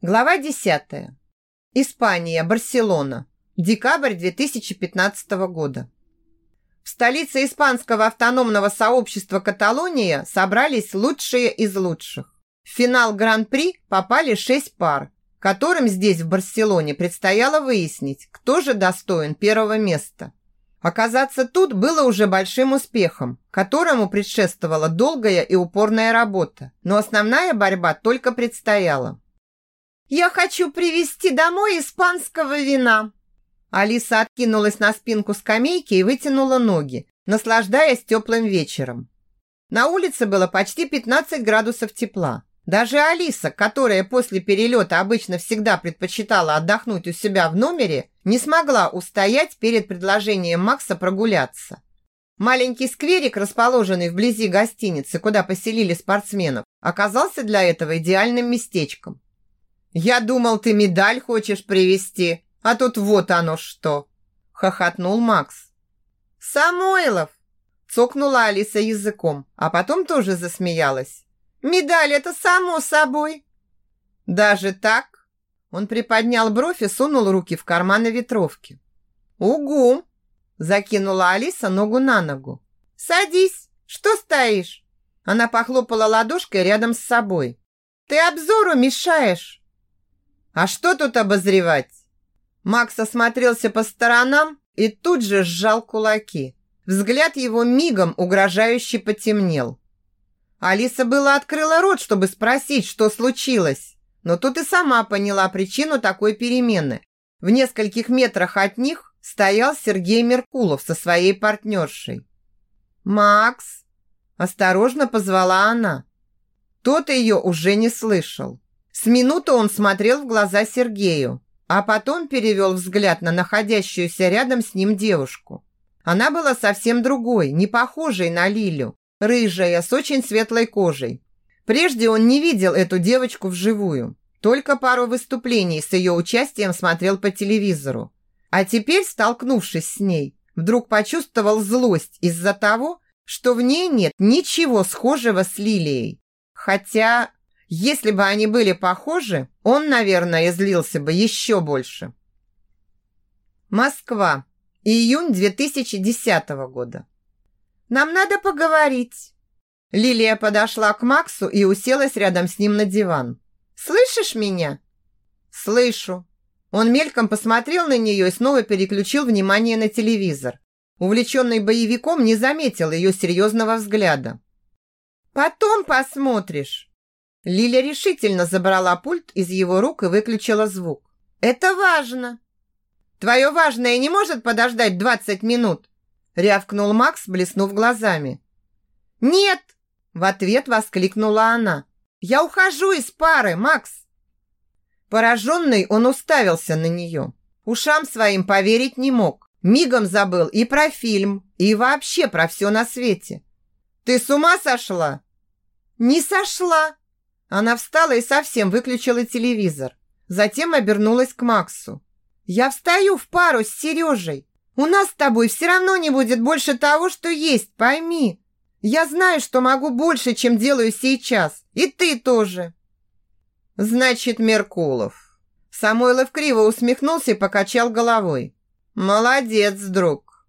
Глава 10. Испания, Барселона. Декабрь 2015 года. В столице испанского автономного сообщества Каталония собрались лучшие из лучших. В финал Гран-при попали шесть пар, которым здесь, в Барселоне, предстояло выяснить, кто же достоин первого места. Оказаться тут было уже большим успехом, которому предшествовала долгая и упорная работа, но основная борьба только предстояла. «Я хочу привезти домой испанского вина!» Алиса откинулась на спинку скамейки и вытянула ноги, наслаждаясь теплым вечером. На улице было почти 15 градусов тепла. Даже Алиса, которая после перелета обычно всегда предпочитала отдохнуть у себя в номере, не смогла устоять перед предложением Макса прогуляться. Маленький скверик, расположенный вблизи гостиницы, куда поселили спортсменов, оказался для этого идеальным местечком. «Я думал, ты медаль хочешь привезти, а тут вот оно что!» – хохотнул Макс. «Самойлов!» – цокнула Алиса языком, а потом тоже засмеялась. «Медаль – это само собой!» «Даже так?» Он приподнял бровь и сунул руки в карманы ветровки. «Угу!» – закинула Алиса ногу на ногу. «Садись! Что стоишь?» Она похлопала ладошкой рядом с собой. «Ты обзору мешаешь!» А что тут обозревать? Макс осмотрелся по сторонам и тут же сжал кулаки. Взгляд его мигом угрожающе потемнел. Алиса была открыла рот, чтобы спросить, что случилось, но тут и сама поняла причину такой перемены. В нескольких метрах от них стоял Сергей Меркулов со своей партнершей. «Макс!» – осторожно позвала она. Тот ее уже не слышал. С минуту он смотрел в глаза Сергею, а потом перевел взгляд на находящуюся рядом с ним девушку. Она была совсем другой, не похожей на Лилю, рыжая, с очень светлой кожей. Прежде он не видел эту девочку вживую, только пару выступлений с ее участием смотрел по телевизору. А теперь, столкнувшись с ней, вдруг почувствовал злость из-за того, что в ней нет ничего схожего с Лилией. Хотя если бы они были похожи, он, наверное, злился бы еще больше. Москва. Июнь 2010 года. Нам надо поговорить. Лилия подошла к Максу и уселась рядом с ним на диван. Слышишь меня? Слышу. Он мельком посмотрел на нее и снова переключил внимание на телевизор. Увлеченный боевиком не заметил ее серьезного взгляда. Потом посмотришь. Лиля решительно забрала пульт из его рук и выключила звук. «Это важно!» «Твое важное не может подождать 20 минут?» рявкнул Макс, блеснув глазами. «Нет!» в ответ воскликнула она. «Я ухожу из пары, Макс!» Пораженный он уставился на нее. Ушам своим поверить не мог. Мигом забыл и про фильм, и вообще про все на свете. «Ты с ума сошла?» «Не сошла!» Она встала и совсем выключила телевизор. Затем обернулась к Максу. «Я встаю в пару с Сережей. У нас с тобой все равно не будет больше того, что есть, пойми. Я знаю, что могу больше, чем делаю сейчас. И ты тоже». «Значит, Меркулов». Самойлов криво усмехнулся и покачал головой. «Молодец, друг».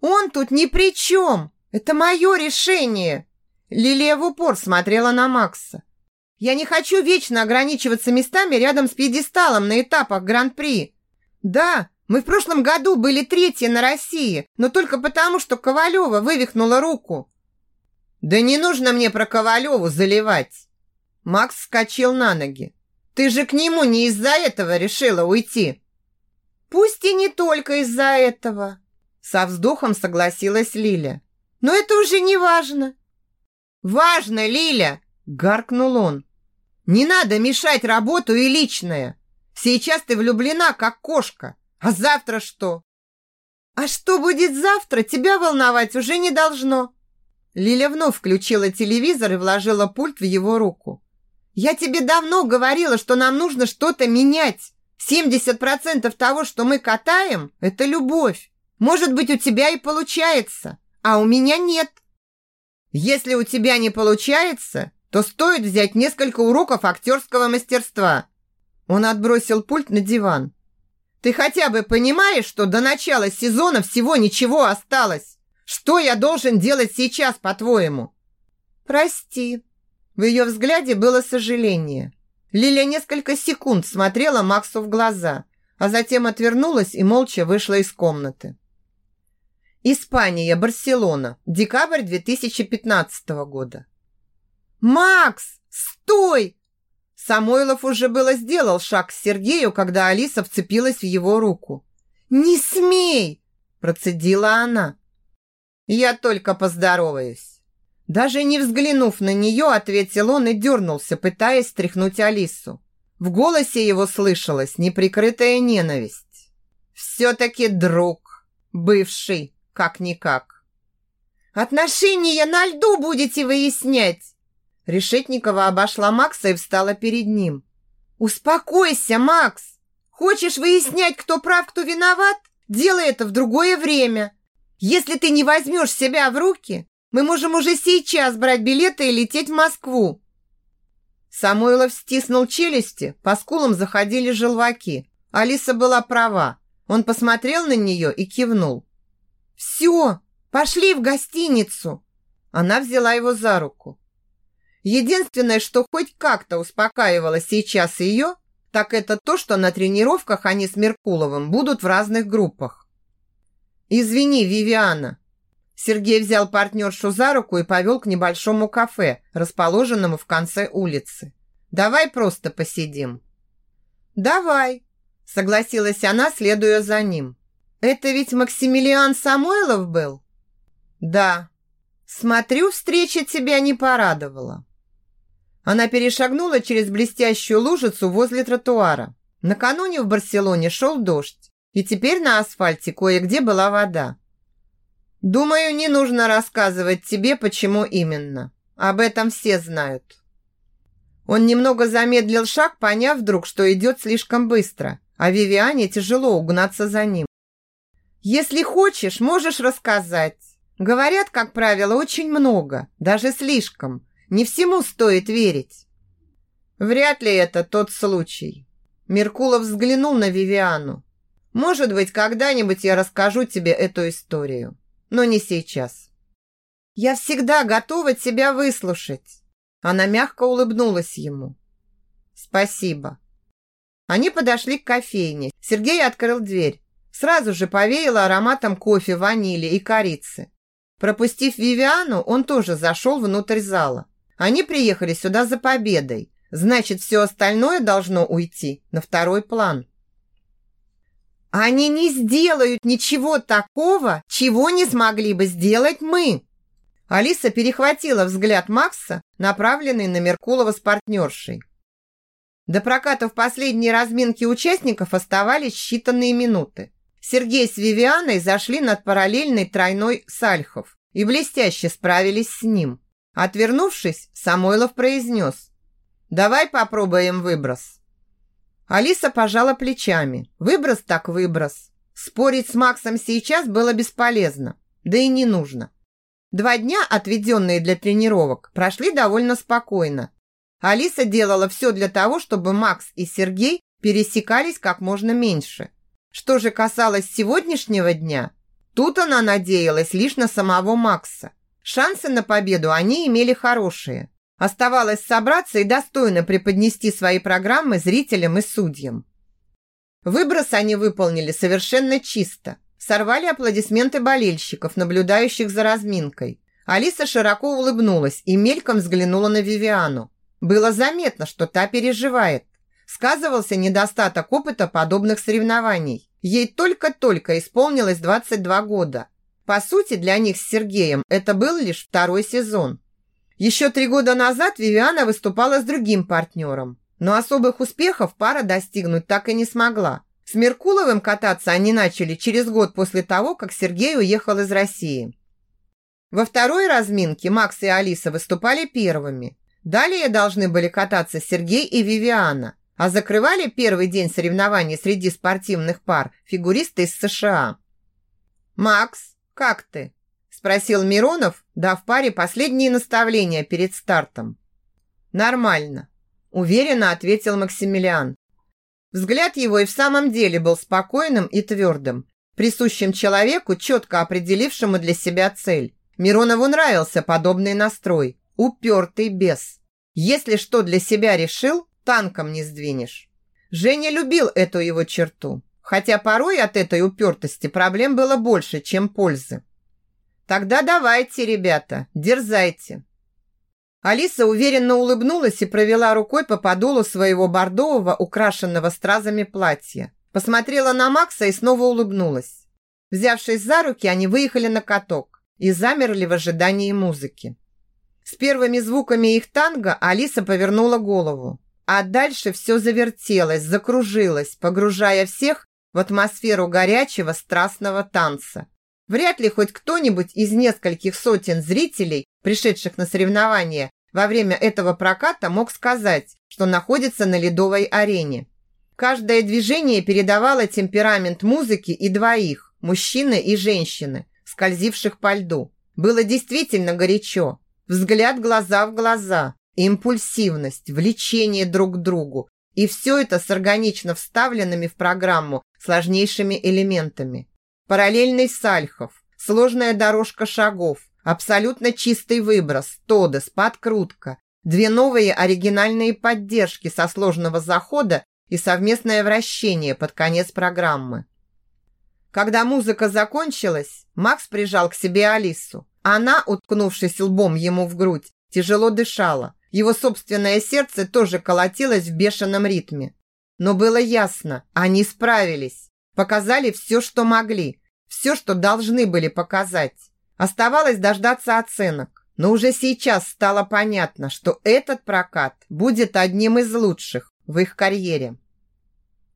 «Он тут ни при чем. Это мое решение». Лилия в упор смотрела на Макса. Я не хочу вечно ограничиваться местами рядом с пьедесталом на этапах Гран-при. Да, мы в прошлом году были третьи на России, но только потому, что Ковалева вывихнула руку. Да не нужно мне про Ковалеву заливать. Макс вскочил на ноги. Ты же к нему не из-за этого решила уйти. Пусть и не только из-за этого. Со вздохом согласилась Лиля. Но это уже не важно. Важно, Лиля, Гаркнул он. «Не надо мешать работу и личное. Сейчас ты влюблена, как кошка. А завтра что?» «А что будет завтра, тебя волновать уже не должно». Лиля вновь включила телевизор и вложила пульт в его руку. «Я тебе давно говорила, что нам нужно что-то менять. 70% того, что мы катаем, это любовь. Может быть, у тебя и получается, а у меня нет». «Если у тебя не получается, то стоит взять несколько уроков актерского мастерства. Он отбросил пульт на диван. «Ты хотя бы понимаешь, что до начала сезона всего ничего осталось? Что я должен делать сейчас, по-твоему?» «Прости». В ее взгляде было сожаление. Лиля несколько секунд смотрела Максу в глаза, а затем отвернулась и молча вышла из комнаты. Испания, Барселона, декабрь 2015 года. «Макс, стой!» Самойлов уже было сделал шаг к Сергею, когда Алиса вцепилась в его руку. «Не смей!» – процедила она. «Я только поздороваюсь». Даже не взглянув на нее, ответил он и дернулся, пытаясь стряхнуть Алису. В голосе его слышалась неприкрытая ненависть. «Все-таки друг, бывший, как-никак». «Отношения на льду будете выяснять!» Решетникова обошла Макса и встала перед ним. «Успокойся, Макс! Хочешь выяснять, кто прав, кто виноват? Делай это в другое время. Если ты не возьмешь себя в руки, мы можем уже сейчас брать билеты и лететь в Москву». Самойлов стиснул челюсти, по скулам заходили желваки. Алиса была права. Он посмотрел на нее и кивнул. «Все, пошли в гостиницу!» Она взяла его за руку. Единственное, что хоть как-то успокаивало сейчас ее, так это то, что на тренировках они с Меркуловым будут в разных группах. «Извини, Вивиана». Сергей взял партнершу за руку и повел к небольшому кафе, расположенному в конце улицы. «Давай просто посидим». «Давай», – согласилась она, следуя за ним. «Это ведь Максимилиан Самойлов был?» «Да». «Смотрю, встреча тебя не порадовала». Она перешагнула через блестящую лужицу возле тротуара. Накануне в Барселоне шел дождь, и теперь на асфальте кое-где была вода. Думаю, не нужно рассказывать тебе, почему именно. Об этом все знают. Он немного замедлил шаг, поняв вдруг, что идет слишком быстро, а Вивиане тяжело угнаться за ним. Если хочешь, можешь рассказать. Говорят, как правило, очень много, даже слишком. Не всему стоит верить. Вряд ли это тот случай. Меркулов взглянул на Вивиану. Может быть, когда-нибудь я расскажу тебе эту историю, но не сейчас. Я всегда готова тебя выслушать. Она мягко улыбнулась ему. Спасибо. Они подошли к кофейне. Сергей открыл дверь. Сразу же повеяло ароматом кофе, ванили и корицы. Пропустив Вивиану, он тоже зашел внутрь зала. Они приехали сюда за победой. Значит, все остальное должно уйти на второй план. Они не сделают ничего такого, чего не смогли бы сделать мы. Алиса перехватила взгляд Макса, направленный на Меркулова с партнершей. До проката в последней разминке участников оставались считанные минуты. Сергей с Вивианой зашли над параллельной тройной Сальхов и блестяще справились с ним. Отвернувшись, Самойлов произнес. «Давай попробуем выброс». Алиса пожала плечами. Выброс так выброс. Спорить с Максом сейчас было бесполезно. Да и не нужно. Два дня, отведенные для тренировок, прошли довольно спокойно. Алиса делала все для того, чтобы Макс и Сергей пересекались как можно меньше. Что же касалось сегодняшнего дня, тут она надеялась лишь на самого Макса – Шансы на победу они имели хорошие. Оставалось собраться и достойно преподнести свои программы зрителям и судьям. Выброс они выполнили совершенно чисто. Сорвали аплодисменты болельщиков, наблюдающих за разминкой. Алиса широко улыбнулась и мельком взглянула на Вивиану. Было заметно, что та переживает. Сказывался недостаток опыта подобных соревнований. Ей только-только исполнилось 22 года. По сути, для них с Сергеем это был лишь второй сезон. Еще три года назад Вивиана выступала с другим партнером, но особых успехов пара достигнуть так и не смогла. С Меркуловым кататься они начали через год после того, как Сергей уехал из России. Во второй разминке Макс и Алиса выступали первыми. Далее должны были кататься Сергей и Вивиана, а закрывали первый день соревнований среди спортивных пар фигуристы из США. Макс, «Как ты?» – спросил Миронов, дав паре последние наставления перед стартом. «Нормально», – уверенно ответил Максимилиан. Взгляд его и в самом деле был спокойным и твердым, присущим человеку, четко определившему для себя цель. Миронову нравился подобный настрой, упертый бес. Если что для себя решил, танком не сдвинешь. Женя любил эту его черту, хотя порой от этой упертости проблем было больше, чем пользы. Тогда давайте, ребята, дерзайте. Алиса уверенно улыбнулась и провела рукой по подолу своего бордового, украшенного стразами платья. Посмотрела на Макса и снова улыбнулась. Взявшись за руки, они выехали на каток и замерли в ожидании музыки. С первыми звуками их танго Алиса повернула голову, а дальше все завертелось, закружилось, погружая всех в атмосферу горячего страстного танца. Вряд ли хоть кто-нибудь из нескольких сотен зрителей, пришедших на соревнования, во время этого проката мог сказать, что находится на ледовой арене. Каждое движение передавало темперамент музыки и двоих, мужчины и женщины, скользивших по льду. Было действительно горячо. Взгляд глаза в глаза, импульсивность, влечение друг к другу. И все это с органично вставленными в программу сложнейшими элементами. Параллельный сальхов, сложная дорожка шагов, Абсолютно чистый выброс, тодес, подкрутка, две новые оригинальные поддержки со сложного захода и совместное вращение под конец программы. Когда музыка закончилась, Макс прижал к себе Алису. Она, уткнувшись лбом ему в грудь, тяжело дышала. Его собственное сердце тоже колотилось в бешеном ритме. Но было ясно, они справились. Показали все, что могли. Все, что должны были показать. Оставалось дождаться оценок, но уже сейчас стало понятно, что этот прокат будет одним из лучших в их карьере.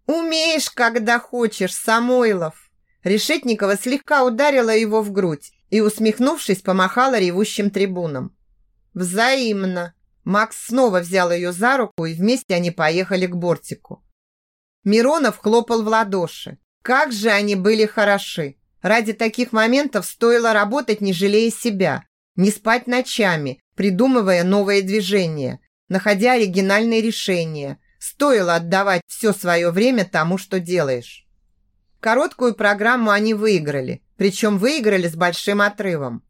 «Умеешь, когда хочешь, Самойлов!» Решетникова слегка ударила его в грудь и, усмехнувшись, помахала ревущим трибунам. «Взаимно!» Макс снова взял ее за руку, и вместе они поехали к бортику. Миронов хлопал в ладоши. Как же они были хороши! Ради таких моментов стоило работать, не жалея себя, не спать ночами, придумывая новые движения, находя оригинальные решения. Стоило отдавать все свое время тому, что делаешь. Короткую программу они выиграли, причем выиграли с большим отрывом.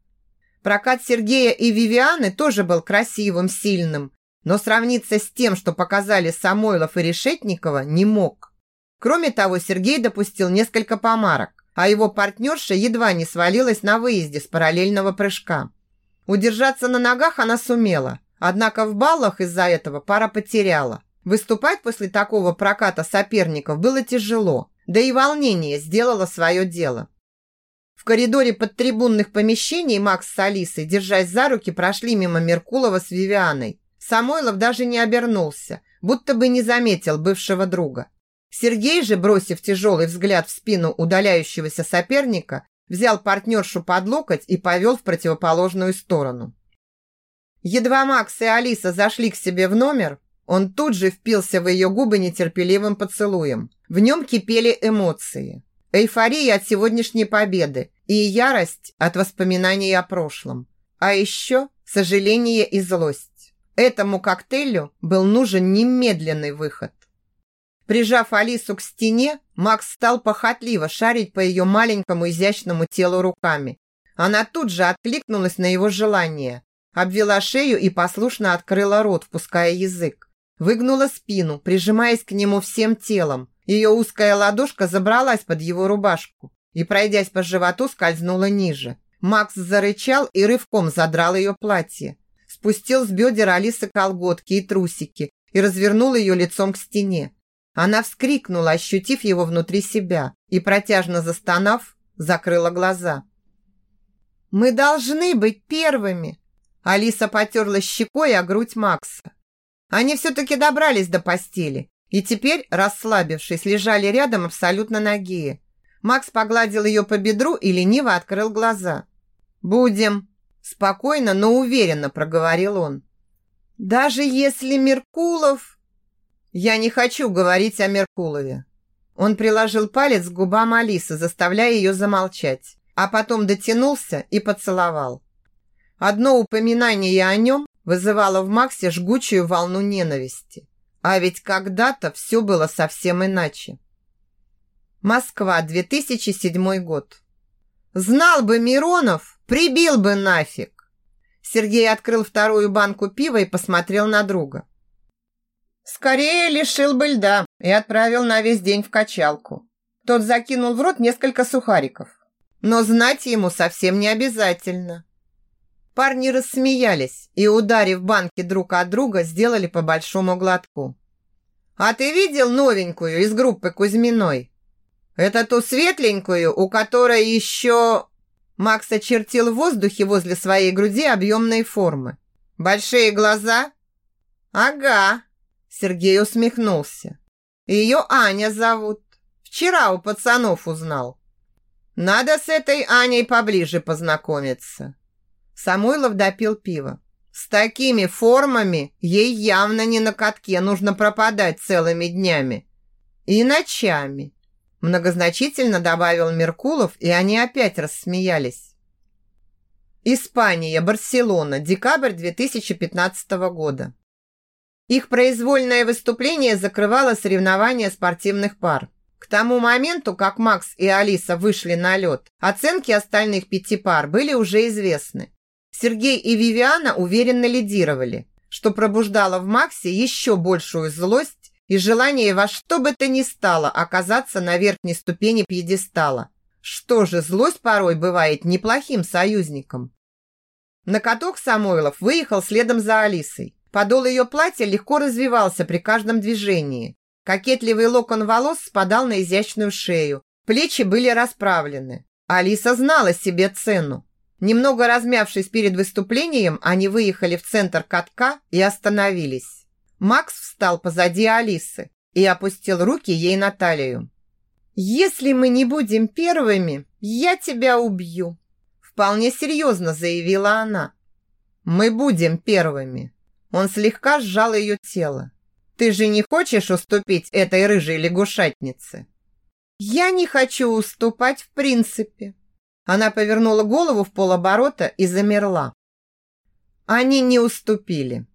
Прокат Сергея и Вивианы тоже был красивым, сильным, но сравниться с тем, что показали Самойлов и Решетникова, не мог. Кроме того, Сергей допустил несколько помарок а его партнерша едва не свалилась на выезде с параллельного прыжка. Удержаться на ногах она сумела, однако в баллах из-за этого пара потеряла. Выступать после такого проката соперников было тяжело, да и волнение сделало свое дело. В коридоре подтрибунных помещений Макс с Алисой, держась за руки, прошли мимо Меркулова с Вивианой. Самойлов даже не обернулся, будто бы не заметил бывшего друга. Сергей же, бросив тяжелый взгляд в спину удаляющегося соперника, взял партнершу под локоть и повел в противоположную сторону. Едва Макс и Алиса зашли к себе в номер, он тут же впился в ее губы нетерпеливым поцелуем. В нем кипели эмоции. Эйфория от сегодняшней победы и ярость от воспоминаний о прошлом. А еще сожаление и злость. Этому коктейлю был нужен немедленный выход. Прижав Алису к стене, Макс стал похотливо шарить по ее маленькому изящному телу руками. Она тут же откликнулась на его желание, обвела шею и послушно открыла рот, впуская язык. Выгнула спину, прижимаясь к нему всем телом. Ее узкая ладошка забралась под его рубашку и, пройдясь по животу, скользнула ниже. Макс зарычал и рывком задрал ее платье. Спустил с бедер Алисы колготки и трусики и развернул ее лицом к стене. Она вскрикнула, ощутив его внутри себя, и, протяжно застонав, закрыла глаза. «Мы должны быть первыми!» Алиса потерла щекой о грудь Макса. Они все-таки добрались до постели и теперь, расслабившись, лежали рядом абсолютно нагие. Макс погладил ее по бедру и лениво открыл глаза. «Будем!» Спокойно, но уверенно проговорил он. «Даже если Меркулов...» «Я не хочу говорить о Меркулове». Он приложил палец к губам Алисы, заставляя ее замолчать, а потом дотянулся и поцеловал. Одно упоминание о нем вызывало в Максе жгучую волну ненависти. А ведь когда-то все было совсем иначе. Москва, 2007 год. Знал бы Миронов, прибил бы нафиг. Сергей открыл вторую банку пива и посмотрел на друга. Скорее лишил бы льда и отправил на весь день в качалку. Тот закинул в рот несколько сухариков. Но знать ему совсем не обязательно. Парни рассмеялись и, ударив банки друг от друга, сделали по большому глотку. «А ты видел новенькую из группы Кузьминой? Это ту светленькую, у которой еще...» Макс очертил в воздухе возле своей груди объемной формы. «Большие глаза?» «Ага», Сергей усмехнулся. Ее Аня зовут. Вчера у пацанов узнал. Надо с этой Аней поближе познакомиться. Самойлов допил пиво. С такими формами ей явно не на катке нужно пропадать целыми днями. И ночами. Многозначительно добавил Меркулов, и они опять рассмеялись. Испания, Барселона, декабрь 2015 года. Их произвольное выступление закрывало соревнования спортивных пар. К тому моменту, как Макс и Алиса вышли на лед, оценки остальных пяти пар были уже известны. Сергей и Вивиана уверенно лидировали, что пробуждало в Максе еще большую злость и желание во что бы то ни стало оказаться на верхней ступени пьедестала. Что же, злость порой бывает неплохим союзником. На каток Самойлов выехал следом за Алисой. Подол ее платья легко развивался при каждом движении. Кокетливый локон волос спадал на изящную шею. Плечи были расправлены. Алиса знала себе цену. Немного размявшись перед выступлением, они выехали в центр катка и остановились. Макс встал позади Алисы и опустил руки ей на талию. «Если мы не будем первыми, я тебя убью», вполне серьезно заявила она. «Мы будем первыми», он слегка сжал ее тело. «Ты же не хочешь уступить этой рыжей лягушатнице?» «Я не хочу уступать в принципе». Она повернула голову в полоборота и замерла. Они не уступили.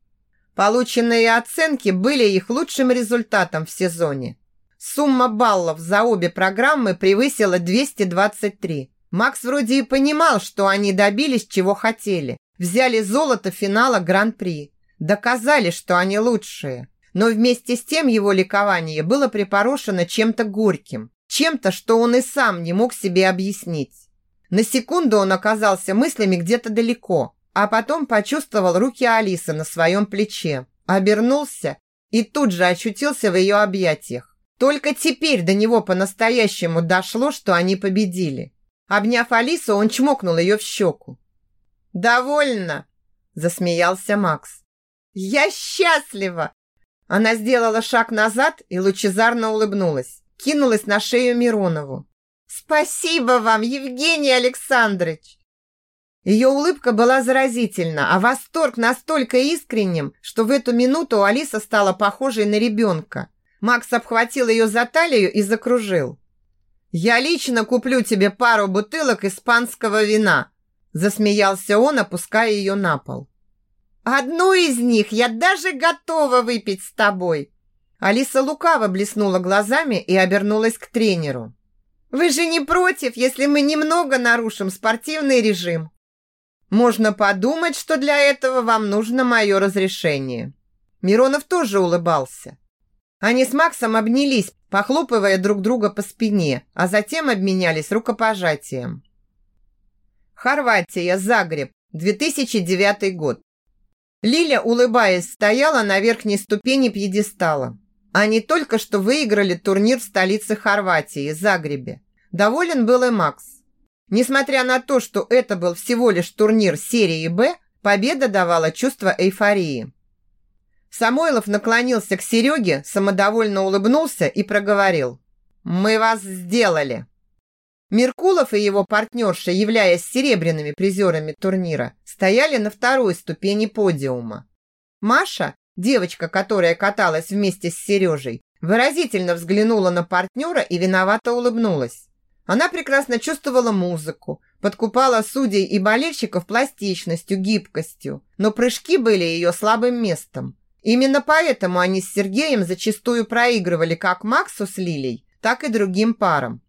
Полученные оценки были их лучшим результатом в сезоне. Сумма баллов за обе программы превысила 223. Макс вроде и понимал, что они добились, чего хотели. Взяли золото финала Гран-при. Доказали, что они лучшие. Но вместе с тем его ликование было припорошено чем-то горьким, чем-то, что он и сам не мог себе объяснить. На секунду он оказался мыслями где-то далеко, а потом почувствовал руки Алисы на своем плече, обернулся и тут же очутился в ее объятиях. Только теперь до него по-настоящему дошло, что они победили. Обняв Алису, он чмокнул ее в щеку. «Довольно!» – засмеялся Макс. «Я счастлива!» Она сделала шаг назад и лучезарно улыбнулась. Кинулась на шею Миронову. «Спасибо вам, Евгений Александрович!» Ее улыбка была заразительна, а восторг настолько искренним, что в эту минуту Алиса стала похожей на ребенка. Макс обхватил ее за талию и закружил. «Я лично куплю тебе пару бутылок испанского вина», засмеялся он, опуская ее на пол. Одну из них я даже готова выпить с тобой. Алиса лукаво блеснула глазами и обернулась к тренеру. Вы же не против, если мы немного нарушим спортивный режим? Можно подумать, что для этого вам нужно мое разрешение. Миронов тоже улыбался. Они с Максом обнялись, похлопывая друг друга по спине, а затем обменялись рукопожатием. Хорватия, Загреб, 2009 год. Лиля, улыбаясь, стояла на верхней ступени пьедестала. Они только что выиграли турнир в столице Хорватии, Загребе. Доволен был и Макс. Несмотря на то, что это был всего лишь турнир серии «Б», победа давала чувство эйфории. Самойлов наклонился к Сереге, самодовольно улыбнулся и проговорил. «Мы вас сделали!» Меркулов и его партнерша, являясь серебряными призерами турнира, стояли на второй ступени подиума. Маша, девочка, которая каталась вместе с Сережей, выразительно взглянула на партнера и виновато улыбнулась. Она прекрасно чувствовала музыку, подкупала судей и болельщиков пластичностью, гибкостью, но прыжки были ее слабым местом. Именно поэтому они с Сергеем зачастую проигрывали как Максу с Лилей, так и другим парам.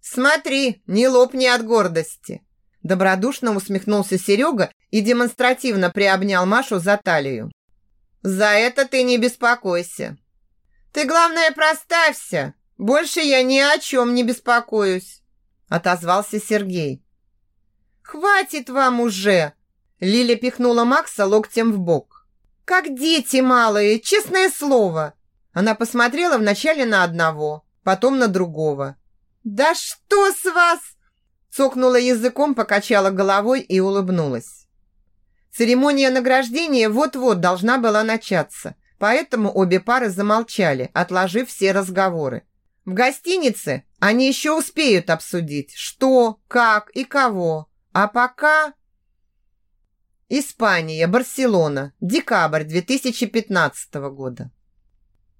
«Смотри, не лопни от гордости!» Добродушно усмехнулся Серега и демонстративно приобнял Машу за талию. «За это ты не беспокойся. Ты, главное, проставься. Больше я ни о чем не беспокоюсь», отозвался Сергей. «Хватит вам уже!» Лиля пихнула Макса локтем в бок. «Как дети малые, честное слово!» Она посмотрела вначале на одного, потом на другого. «Да что с вас?» Цокнула языком, покачала головой и улыбнулась. Церемония награждения вот-вот должна была начаться, поэтому обе пары замолчали, отложив все разговоры. В гостинице они еще успеют обсудить, что, как и кого. А пока... Испания, Барселона, декабрь 2015 года.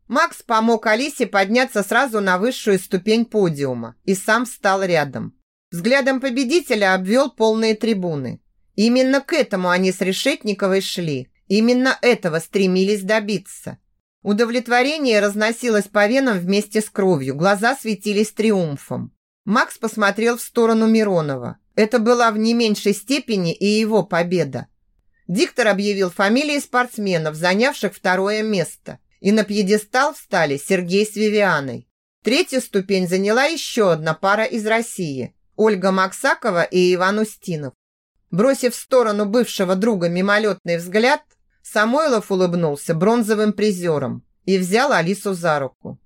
Макс помог Алисе подняться сразу на высшую ступень подиума и сам встал рядом. Взглядом победителя обвел полные трибуны. Именно к этому они с Решетниковой шли. Именно этого стремились добиться. Удовлетворение разносилось по венам вместе с кровью, глаза светились триумфом. Макс посмотрел в сторону Миронова. Это была в не меньшей степени и его победа. Диктор объявил фамилии спортсменов, занявших второе место и на пьедестал встали Сергей с Вивианой. Третью ступень заняла еще одна пара из России – Ольга Максакова и Иван Устинов. Бросив в сторону бывшего друга мимолетный взгляд, Самойлов улыбнулся бронзовым призером и взял Алису за руку.